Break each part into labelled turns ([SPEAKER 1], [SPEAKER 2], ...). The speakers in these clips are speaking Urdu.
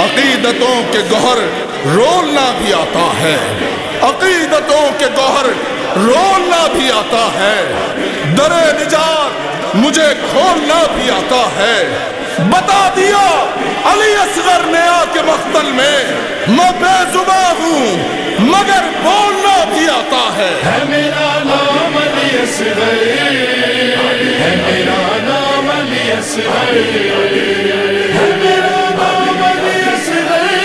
[SPEAKER 1] عقیدتوں کے گوہر رولنا بھی آتا ہے۔ عقیدتوں کے گوہر رولنا بھی آتا ہے۔ در نجات مجھے کھولنا بھی آتا ہے۔ بتا دیا علی اصغر نے آ کے مختل میں۔ میں بے زباں ہوں مگر بولنا بھی آتا ہے
[SPEAKER 2] میرا نام علی اصغر ہے میرا نام علی اصغر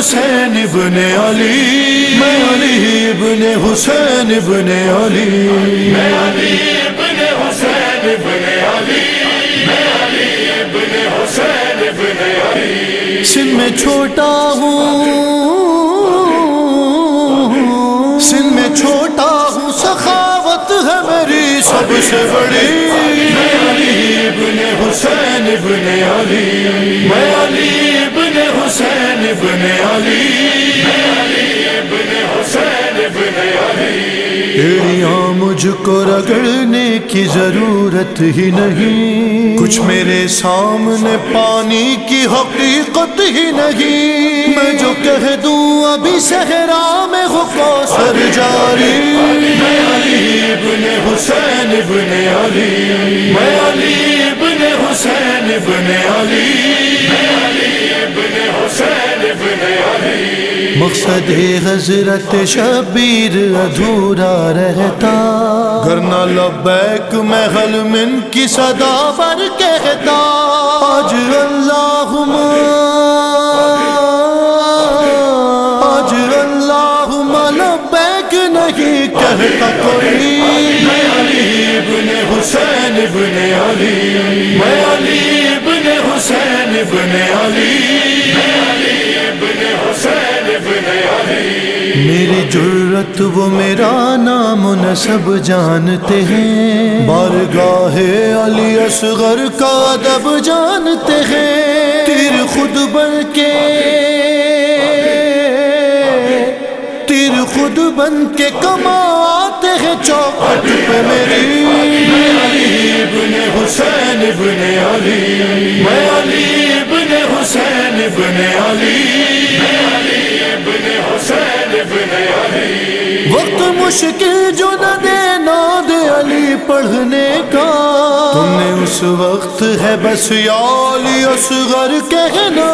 [SPEAKER 2] حسین ابن علی، میں علی ابن حسین ابن علی۔ میں علی ابن حسین ابن علی۔ سن میں چھوٹا ہوں۔ سن میں چھوٹا ہوں۔ سخاوت ہے میری سب سے بڑی۔ ابن حسین ابن علی۔ میں علی حسین ابن علی۔ ابن حسین ابن علی کو رگڑنے کی ضرورت ہی نہیں۔ کچھ میرے سامنے پانی کی حقیقت ہی نہیں۔ میں جو کہہ دوں ابھی صحرا میں ہو سر جاری۔ میں علی ابن حسین ابن علی۔ میں علی ابن حسین ابن علی۔ مقصد حضرت شبیر ادھورا رہتا۔ گرنا لبیک میں حل من کی صدا پر کہتا۔ آج اللہ آج اللہ لبیک نہیں کہتا کوئی۔ میں علی ابن حسین ابن علی۔ میں علی ابن حسین ابن علی۔ میری جرت وہ میرا نام نصب جانتے ہیں۔ بارگاہ علی اصغر کا ادب جانتے ہیں۔ تیر خود بن کے تیر خود بن کے کماتے ہیں چوکٹ پہ میری۔ علی ابن حسین ابن علی۔ میں علی۔ وقت مشکل جو نہ دے ناد علی پڑھنے کا۔ تم نے اس وقت ہے بس علی اصغر کہنا۔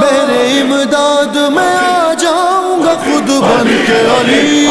[SPEAKER 2] میرے امداد میں آ جاؤں گا خود بن کے علی۔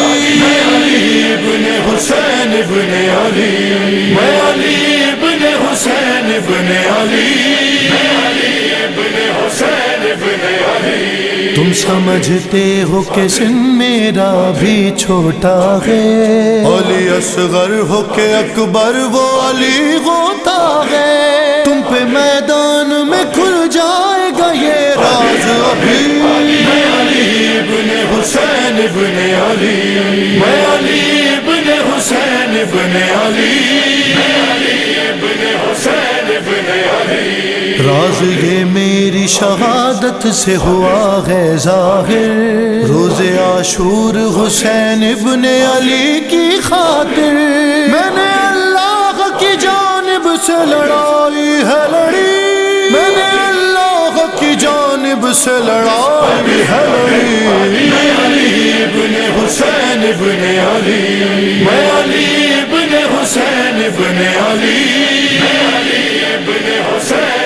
[SPEAKER 2] سمجھتے ہو کہ سن میرا بھی چھوٹا ہے۔ علی اصغر ہو کہ اکبر وہ علی ہوتا ہے۔ تم پہ میدان میں کھل جائے گا یہ راز ابھی۔ میں علی ابن حسین ابن علی۔ میں علی ابن حسین ابن علی۔ راز یہ میری شہادت سے ہوا ہے ظاہر۔ روز عاشور حسین ابن علی کی خاطر۔ میں نے اللہ کی جانب سے لڑائی ہے لڑی۔ میں نے اللہ کی جانب سے لڑائی ہے لڑی۔ میں علی ابن حسین ابن علی۔ میں علی ابن حسین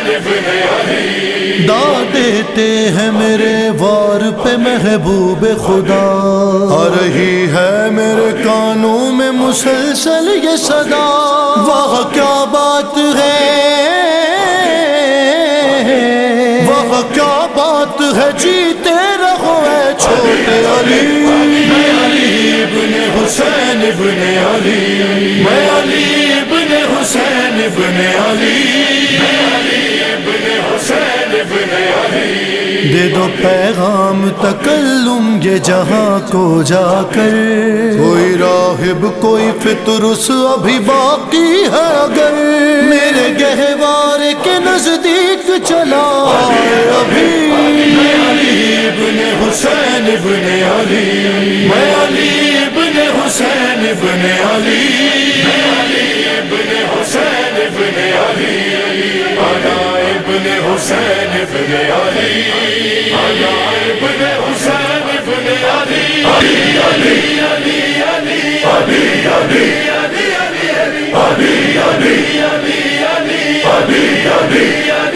[SPEAKER 2] ابن علی۔ دیتے ہیں میرے وار پہ محبوب خدا۔ آ رہی ہے میرے کانوں میں مسلسل یہ صدا۔ وہ کیا بات ہے؟ وہ کیا بات ہے؟ جیتے رہو اے چھوٹے علی۔ علی ابن حسین، ابن علی۔ میں علی ابن حسین، ابن علی دے دو پیغام تکلم یہ جہاں کو جا کر۔ کوئی راہب کوئی فطرس ابھی باقی ہے اگر۔ میرے گہوارے کے نزدیک چلا۔ ابھی۔ حسین ابن علی۔ میں علی ابن حسین ابن علی۔ حسین ابن علی علی ابن حسین ابن علی علی علی علی علی علی علی علی علی علی علی علی علی علی علی